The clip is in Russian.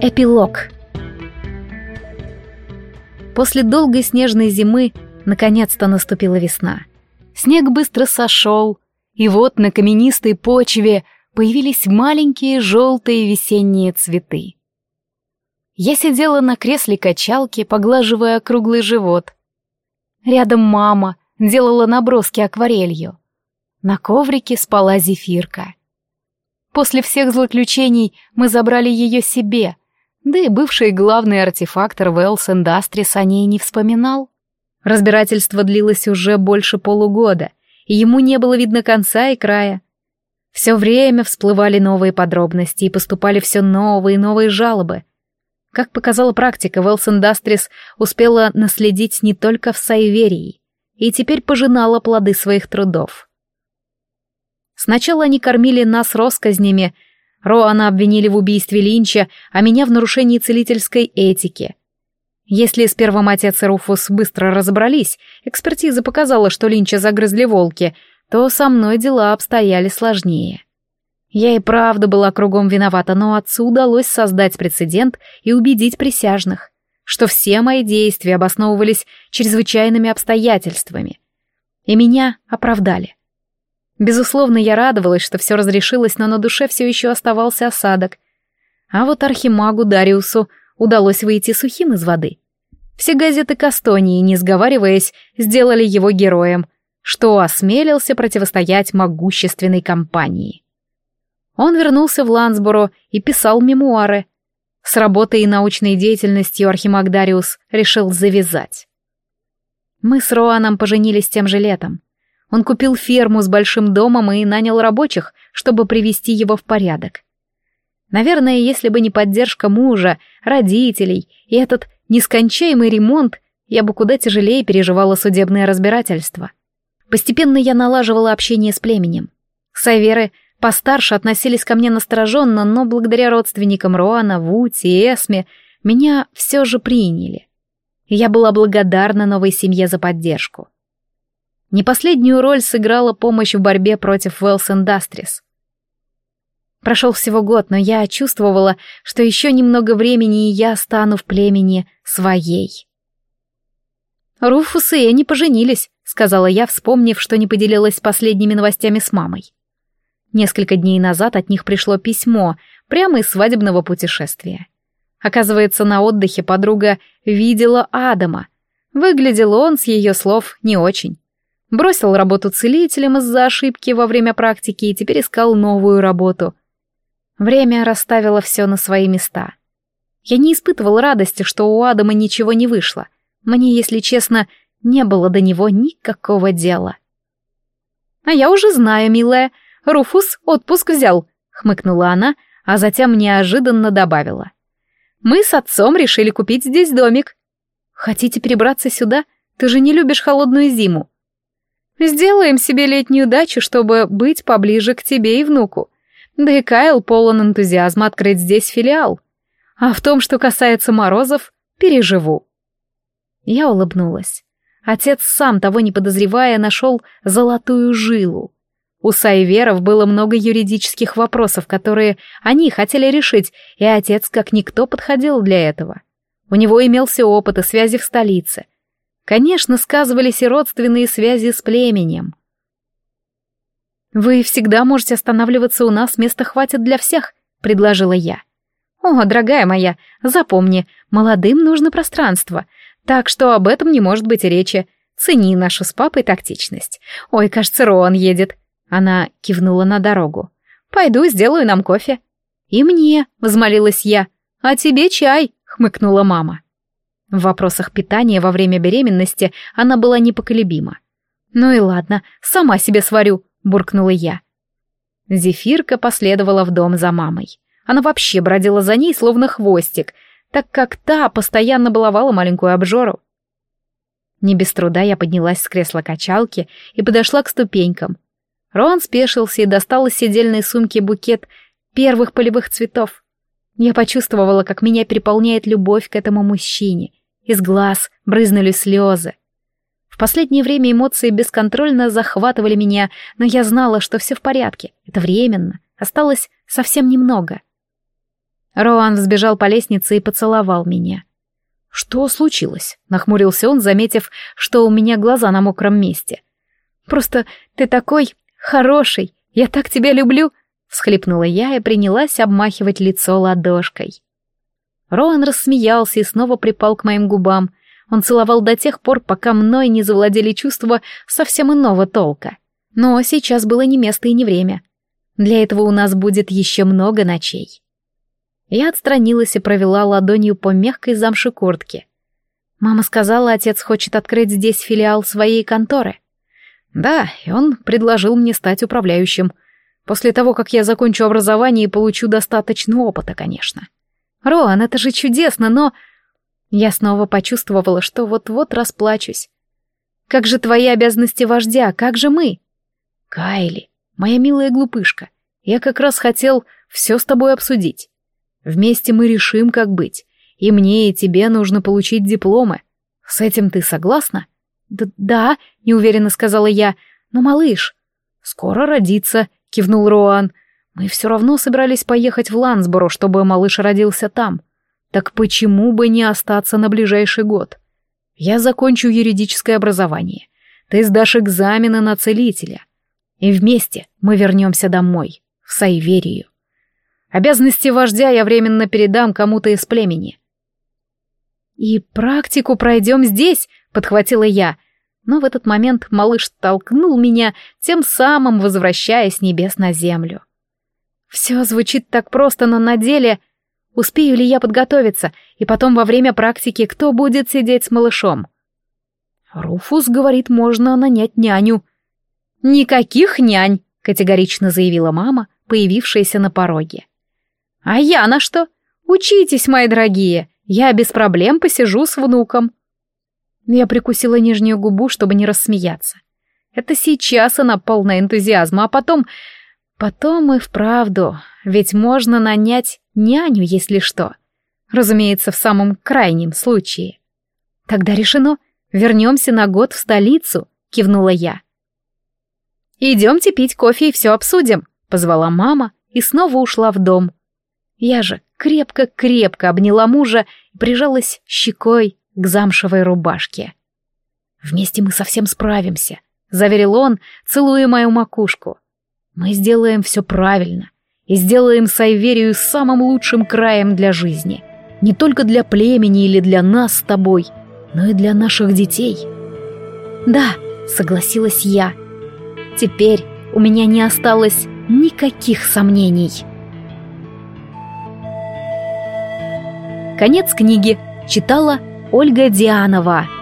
Эпилог После долгой снежной зимы наконец-то наступила весна. Снег быстро сошел, и вот на каменистой почве появились маленькие желтые весенние цветы. Я сидела на кресле качалки, поглаживая круглый живот. Рядом мама делала наброски акварелью. На коврике спала зефирка. После всех злоключений мы забрали ее себе, да и бывший главный артефактор Wells Industries о ней не вспоминал. Разбирательство длилось уже больше полугода, и ему не было видно конца и края. Все время всплывали новые подробности и поступали все новые и новые жалобы. Как показала практика, Wells Industries успела наследить не только в Сайверии, и теперь пожинала плоды своих трудов. Сначала они кормили нас россказнями, Роана обвинили в убийстве Линча, а меня в нарушении целительской этики. Если с первым отец и Руфус быстро разобрались, экспертиза показала, что Линча загрызли волки, то со мной дела обстояли сложнее. Я и правда была кругом виновата, но отцу удалось создать прецедент и убедить присяжных, что все мои действия обосновывались чрезвычайными обстоятельствами. И меня оправдали. Безусловно, я радовалась, что все разрешилось, но на душе все еще оставался осадок. А вот архимагу Дариусу удалось выйти сухим из воды. Все газеты Кастонии, не сговариваясь, сделали его героем, что осмелился противостоять могущественной компании. Он вернулся в Лансборо и писал мемуары. С работой и научной деятельностью архимаг Дариус решил завязать. Мы с Роаном поженились тем же летом. Он купил ферму с большим домом и нанял рабочих, чтобы привести его в порядок. Наверное, если бы не поддержка мужа, родителей и этот нескончаемый ремонт, я бы куда тяжелее переживала судебное разбирательство. Постепенно я налаживала общение с племенем. Саверы постарше относились ко мне настороженно, но благодаря родственникам Роана, Вути и Эсме меня все же приняли. Я была благодарна новой семье за поддержку. Не последнюю роль сыграла помощь в борьбе против Wells Industries. Прошел всего год, но я чувствовала, что еще немного времени, и я стану в племени своей. «Руфус и Энни поженились», — сказала я, вспомнив, что не поделилась последними новостями с мамой. Несколько дней назад от них пришло письмо, прямо из свадебного путешествия. Оказывается, на отдыхе подруга видела Адама. Выглядел он, с ее слов, не очень. Бросил работу целителем из-за ошибки во время практики и теперь искал новую работу. Время расставило все на свои места. Я не испытывал радости, что у Адама ничего не вышло. Мне, если честно, не было до него никакого дела. «А я уже знаю, милая, Руфус отпуск взял», — хмыкнула она, а затем неожиданно добавила. «Мы с отцом решили купить здесь домик. Хотите перебраться сюда? Ты же не любишь холодную зиму. Сделаем себе летнюю дачу, чтобы быть поближе к тебе и внуку. Да и Кайл полон энтузиазма открыть здесь филиал. А в том, что касается морозов, переживу. Я улыбнулась. Отец, сам того не подозревая, нашел золотую жилу. У Сайверов было много юридических вопросов, которые они хотели решить, и отец как никто подходил для этого. У него имелся опыт и связи в столице — Конечно, сказывались и родственные связи с племенем. «Вы всегда можете останавливаться у нас, места хватит для всех», — предложила я. «О, дорогая моя, запомни, молодым нужно пространство, так что об этом не может быть речи. Цени нашу с папой тактичность. Ой, кажется, Роан едет». Она кивнула на дорогу. «Пойду сделаю нам кофе». «И мне», — возмолилась я. «А тебе чай», — хмыкнула мама. В вопросах питания во время беременности она была непоколебима. «Ну и ладно, сама себе сварю», — буркнула я. Зефирка последовала в дом за мамой. Она вообще бродила за ней, словно хвостик, так как та постоянно баловала маленькую обжору. Не без труда я поднялась с кресла качалки и подошла к ступенькам. Рон спешился и достал из сидельной сумки букет первых полевых цветов. Я почувствовала, как меня переполняет любовь к этому мужчине, из глаз брызнули слезы. В последнее время эмоции бесконтрольно захватывали меня, но я знала, что все в порядке, это временно, осталось совсем немного. Роан взбежал по лестнице и поцеловал меня. «Что случилось?» — нахмурился он, заметив, что у меня глаза на мокром месте. «Просто ты такой хороший, я так тебя люблю!» — всхлипнула я и принялась обмахивать лицо ладошкой. Роан рассмеялся и снова припал к моим губам. Он целовал до тех пор, пока мной не завладели чувства совсем иного толка. Но сейчас было не место и не время. Для этого у нас будет еще много ночей. Я отстранилась и провела ладонью по мягкой замши куртки. Мама сказала, отец хочет открыть здесь филиал своей конторы. Да, и он предложил мне стать управляющим. После того, как я закончу образование и получу достаточно опыта, конечно. Роан, это же чудесно, но... Я снова почувствовала, что вот-вот расплачусь. Как же твои обязанности вождя, как же мы? Кайли, моя милая глупышка, я как раз хотел все с тобой обсудить. Вместе мы решим, как быть. И мне, и тебе нужно получить дипломы. С этим ты согласна? Д да, неуверенно сказала я. Но малыш скоро родится, кивнул Роан. Мы все равно собирались поехать в Лансборо, чтобы малыш родился там. Так почему бы не остаться на ближайший год? Я закончу юридическое образование. Ты сдашь экзамены на целителя. И вместе мы вернемся домой, в Сайверию. Обязанности вождя я временно передам кому-то из племени. «И практику пройдем здесь», — подхватила я. Но в этот момент малыш толкнул меня, тем самым возвращая с небес на землю. Все звучит так просто, но на деле... Успею ли я подготовиться, и потом во время практики кто будет сидеть с малышом? Руфус говорит, можно нанять няню. «Никаких нянь!» — категорично заявила мама, появившаяся на пороге. А я на что? Учитесь, мои дорогие, я без проблем посижу с внуком. Я прикусила нижнюю губу, чтобы не рассмеяться. Это сейчас она полна энтузиазма, а потом... Потом и вправду, ведь можно нанять няню, если что. Разумеется, в самом крайнем случае. Тогда решено, вернемся на год в столицу, кивнула я. «Идемте пить кофе и все обсудим», — позвала мама и снова ушла в дом. Я же крепко-крепко обняла мужа и прижалась щекой к замшевой рубашке. «Вместе мы совсем справимся», — заверил он, целуя мою макушку. «Мы сделаем все правильно и сделаем Сайверию самым лучшим краем для жизни. Не только для племени или для нас с тобой, но и для наших детей». «Да», — согласилась я. «Теперь у меня не осталось никаких сомнений». Конец книги. Читала Ольга Дианова.